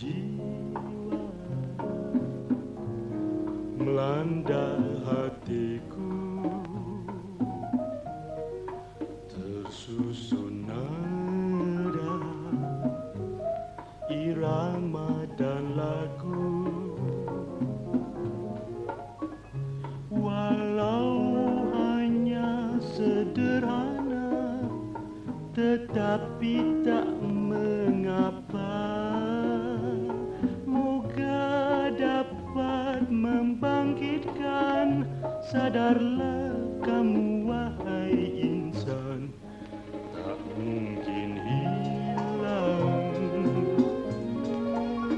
Jiwa melanda hatiku. Tersusun nada irama dan lagu Walau hanya sederhana tetapi tak Sadarlah kamu wahai insan. Tak mungkin hilang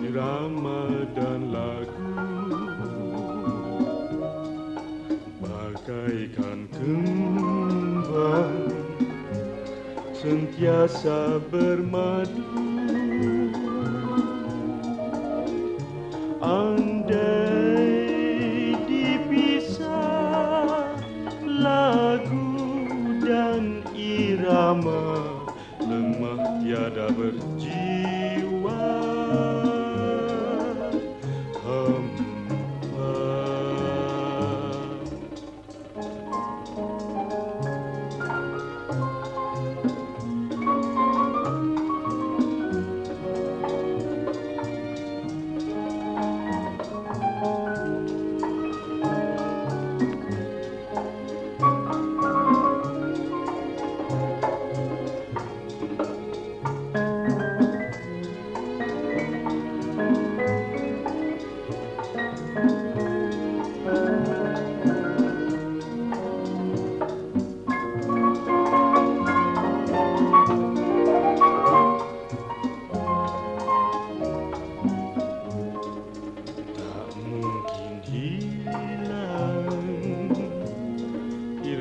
Irama dan lagu. Bagaikan kembang sentiasa bermadu dan irama Lemah tiada berjiwa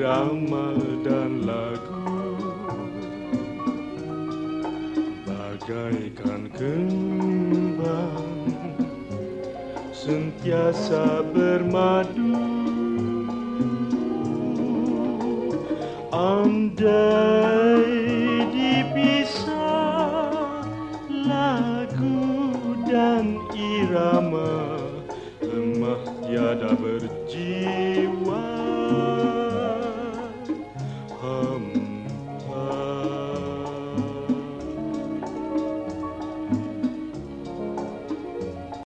irama dan lagu. Bagaikan kembang sentiasa bermadu. Andai dipisah lagu dan irama lemah tiada ber